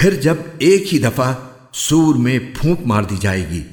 फिर जब एक ही दफ़ा सूर में फूंक मार दी जाएगी